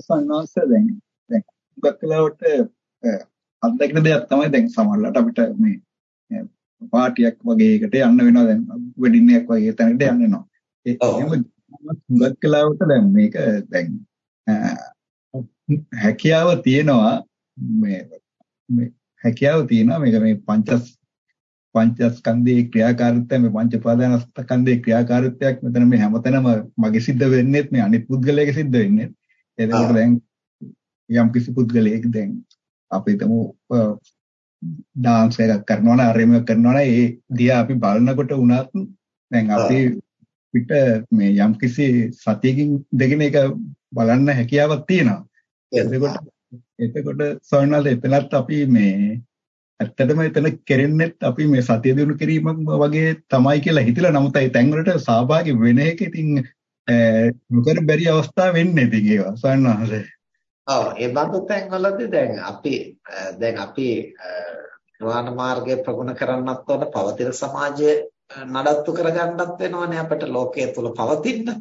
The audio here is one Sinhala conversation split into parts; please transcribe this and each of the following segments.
සංවාස දැන් දැන් හුඟක් වෙලාවට අත්දැකෙන දෙයක් තමයි දැන් සමහරවිට අපිට මේ පාටියක් වගේ එකට යන්න වෙනවා දැන් වෙඩින් එකක් වගේ තැනකට යන්න වෙනවා. ඒ එහෙම හුඟක් වෙලාවට දැන් මේක දැන් හැකියාව තියෙනවා මේ මේ හැකියාව තියෙනවා මේක මේ පංචස් පංචස්කන්ධයේ ක්‍රියාකාරීත්වය මේ පංච ප්‍රාදානස්කන්ධයේ ක්‍රියාකාරීත්වයක් මෙතන මේ හැමතැනම මගේ සිද්ධ වෙන්නේත් මේ අනිත් පුද්ගලයාගේ සිද්ධ වෙන්නේ. එතකොට දැන් යම් කිසි පුද්ගලයෙක් දැන් අපි හිතමු ඩාන්ස් එකක් කරනවා නම් අරෙම කරනවා නම් ඒ දිහා අපි බලනකොට උනත් දැන් අපි පිට මේ යම් කිසි සතියකින් දෙගෙන එක බලන්න හැකියාවක් තියෙනවා. එතකොට එතකොට සොයනල් එතනත් අපි මේ ඇත්තටම එතන කෙරෙන්නෙත් අපි මේ සතිය දිනු කිරීමක් වගේ තමයි කියලා හිතලා නමුත් ඒ තැන් වලට සහභාගී වෙන එක ඉතින් නොකර බැරි අවස්ථා වෙන්නේ ඉතින් ඒවා සොයනල්. ඔව් ඒ බඳු තැන්වලදී දැන් අපි දැන් අපි නිර්වාණ මාර්ගය ප්‍රගුණ කරන්නත් ඕන පවතින සමාජය නඩත්තු කරගන්නත් වෙනවනේ අපිට ලෝකයේ තුල පවතින්න.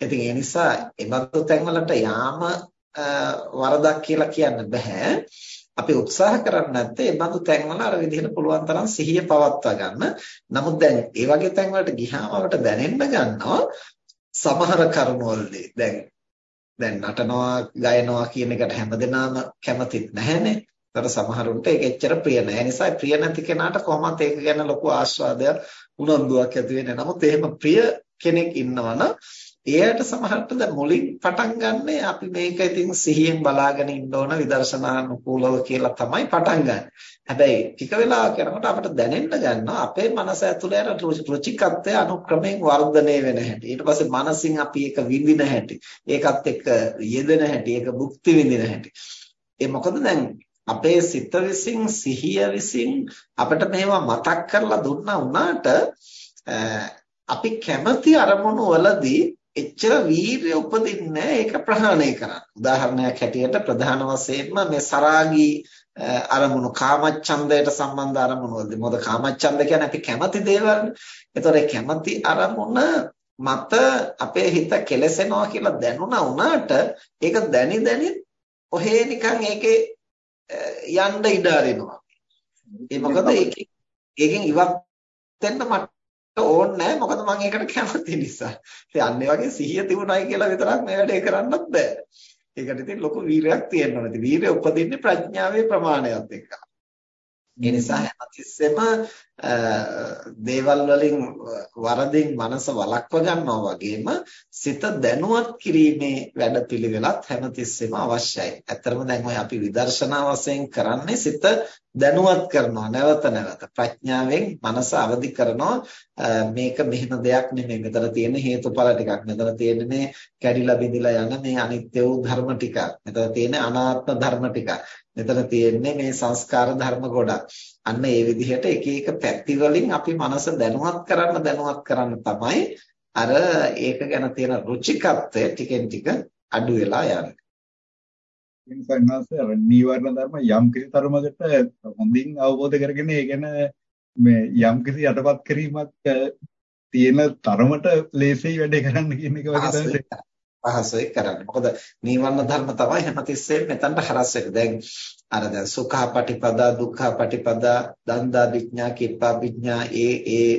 ඉතින් ඒ නිසා ඒ බඳු තැන්වලට යාම වරදක් කියලා කියන්න බෑ. අපි උත්සාහ කරන්නේ නැත්තේ ඒ බඳු තැන්වල අර විදිහට පුළුවන් තරම් සිහිය පවත්වා ගන්න. නමුත් දැන් ඒ වගේ තැන්වලට ගියාම අපිට දැනෙන්න ගන්නවා සමහර කරුණවලදී දැන් දැන් නටනවා ගයනවා කියන එකට හැමදෙනාම කැමතිත් නැහැනේ. ඒතර සමහරුන්ට ඒක එච්චර ප්‍රිය නැහැ. ඒ නිසා ප්‍රිය නැති කෙනාට කොහොමත් ඒක ගැන ලොකු ආස්වාදයක් උනන්දුවක් ඇති වෙන්නේ. නමුත් එහෙම ප්‍රිය කෙනෙක් ඉන්නවනම් එයාට සමහරට දැන් මුලින් පටන් ගන්නෙ අපි මේක ඉතින් සිහියෙන් බලාගෙන ඉන්න ඕන විදර්ශනානුකූලව කියලා තමයි පටන් ගන්නෙ. හැබැයි ටික වෙලාවක් යනකොට අපිට දැනෙන්න ගන්නවා අපේ මනස ඇතුලේ අර රුචිකත්වය අනුක්‍රමයෙන් වර්ධනය වෙන හැටි. ඊට පස්සේ මනසින් අපි ඒක විඳින හැටි. ඒකත් එක්ක යෙදෙන හැටි, ඒක භුක්ති විඳින හැටි. ඒ මොකද දැන් අපේ සිත විසින් සිහිය විසින් අපිට මේවා මතක් කරලා දුන්නා වුණාට අපි කැමති අරමුණු වලදී එච්චර වීරිය උපදින්නේ ඒක ප්‍රහාණය කරන්න. උදාහරණයක් හැටියට ප්‍රධාන වශයෙන්ම මේ සරාගී අරමුණු කාමච්ඡන්දයට සම්බන්ධ අරමුණු වලදී මොකද කාමච්ඡන්ද කියන්නේ අපි කැමති දේවල්නේ. ඒතකොට කැමති අරමුණ මත අපේ හිත කෙලසෙනවා කියලා දැනුණා වුණාට ඒක දැනි දැනි ඔහේ නිකන් ඒකේ යන්න ඉඩ අරිනවා. ඒ මොකද ඒකෙන් ඉවත් වෙන්න මට ඕනේ නැහැ මොකද මම ඒකට කැමති නිසා. ඉතින් අන්න ඒ වගේ සිහිය තිබුණයි කියලා විතරක් මේ වැඩේ කරන්නත් බෑ. ඒකට ඉතින් ලොකු වීරයක් තියෙන්න ඕනේ. වීරය උපදින්නේ ප්‍රඥාවේ ප්‍රමාණයත් එක්ක. ඒ නිසා හැමතිස්සෙම දේවල් වලින් වරදින් මනස වළක්ව ගන්නවා වගේම සිත දැනුවත් කිරීමේ වැඩපිළිවෙලත් හැමතිස්සෙම අවශ්‍යයි. ඇත්තරම දැන් ඔය අපි විදර්ශනා වශයෙන් කරන්නේ සිත දැනුවත් කරනවා නැවත නැවත. ප්‍රඥාවෙන් මනස අවදි කරනවා. මේක මෙහෙම දෙයක් නෙමෙයි. මෙතන තියෙන හේතුඵල ටිකක්. මෙතන තියෙන්නේ මේ කැඩිලා බිඳිලා යන මේ අනිත්‍ය වූ ධර්ම ටිකක්. මෙතන තියෙන්නේ අනාත්ම ධර්ම ටිකක්. මෙතන තියෙන්නේ මේ සංස්කාර ධර්ම ගොඩක්. අන්න ඒ විදිහට එක එක පැති වලින් අපි මනස දැනුවත් කරන්න දැනුවත් කරන්න තමයි අර ඒක ගැන තියෙන රුචිකත්වය ටිකෙන් ටික අඩු වෙලා යන්නේ. සංඝාස නීවරණ ධර්ම යම් කිසි තරමකට හොඳින් අවබෝධ කරගෙන ඒ ගැන මේ යම් කිසි යටපත් කිරීමක් තියෙන තරමට ලේසියි වැඩේ කරන්න කියන එක වගේ තමයි පහසුයි කරන්න. මොකද නීවරණ ධර්ම තමයි හැමතිස්සෙම මෙතනට හරස් වෙන්නේ. දැන් අර දැන් සුඛාපටිපදා දුක්ඛාපටිපදා දන්දා විඥා කිප්පා විඥා ඒ ඒ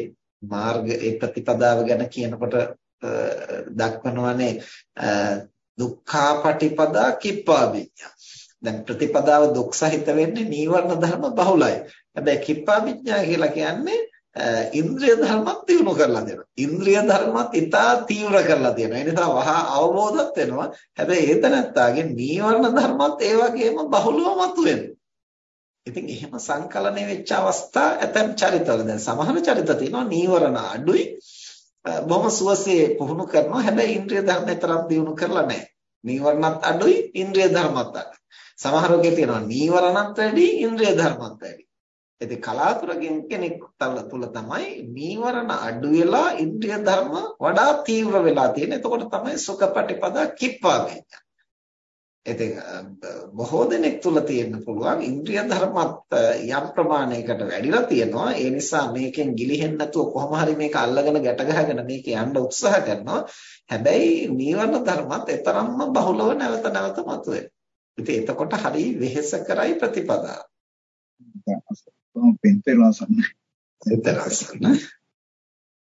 මාර්ග ඒ ප්‍රතිපදාව ගැන කියනකොට දක්වනවානේ දුක්ඛාපටිපදා කිප්පා විඥා. දැන් ප්‍රතිපදාව දුක් සහිත වෙන්නේ නීවරණ ධර්ම බහුලයි. හැබැයි කිප්පා විඥා කියලා කියන්නේ ඉන්ද්‍රිය ධර්මත් දිනු කරලා දෙනවා. ඉන්ද්‍රිය ධර්මත් ඉතා තීව්‍ර කරලා දෙනවා. ඒ නිසා වහා අවබෝධත් වෙනවා. හැබැයි ඒ තනත්තාගේ නීවරණ ධර්මත් ඒ වගේම බහුලව මතුවෙනවා. ඉතින් එහෙම සංකලනය වෙච්ච අවස්ථා ඇතම් චරිතවල දැන් සමහර චරිත තියෙනවා නීවරණ අඩුයි බොහොම සුවසේ පුහුණු කරනවා හැබැයි ඉන්ද්‍රිය ධර්ම තරම් දියුණු කරලා නැහැ. නීවරණත් අඩුයි ඉන්ද්‍රිය ධර්මත් අඩුයි. සමහරෝගේ තියෙනවා නීවරණත් වැඩි ඉන්ද්‍රිය ධර්මත් වැඩි. ඉතින් කලාතුරකින් කෙනෙක් තුල තමයි නීවරණ අඩු වෙලා ඉන්ද්‍රිය ධර්ම වඩා තීව්‍ර වෙලා තියෙන්නේ. එතකොට තමයි සුඛපටිපදා කිප්පා වෙන්නේ. ඉතින් බොහෝ දෙනෙක් තුල තියෙන්න පුළුවන් ඉන්ද්‍රිය ධර්මත් යම් ප්‍රමාණයකට වැඩිලා තියෙනවා ඒ නිසා මේකෙන් ගිලිහෙන්නේ නැතුව කොහොම හරි මේක අල්ලගෙන ගැට ගහගෙන මේක යන්න උත්සාහ කරනවා හැබැයි නීවරණ ධර්මත් ඒතරම්ම බහුලව නැවත නැවත මතුවේ. ඉතින් එතකොට හරි වෙහෙස කරයි ප්‍රතිපදාව. කොහොම පින්තේලසන්න. පින්තේලසන්න.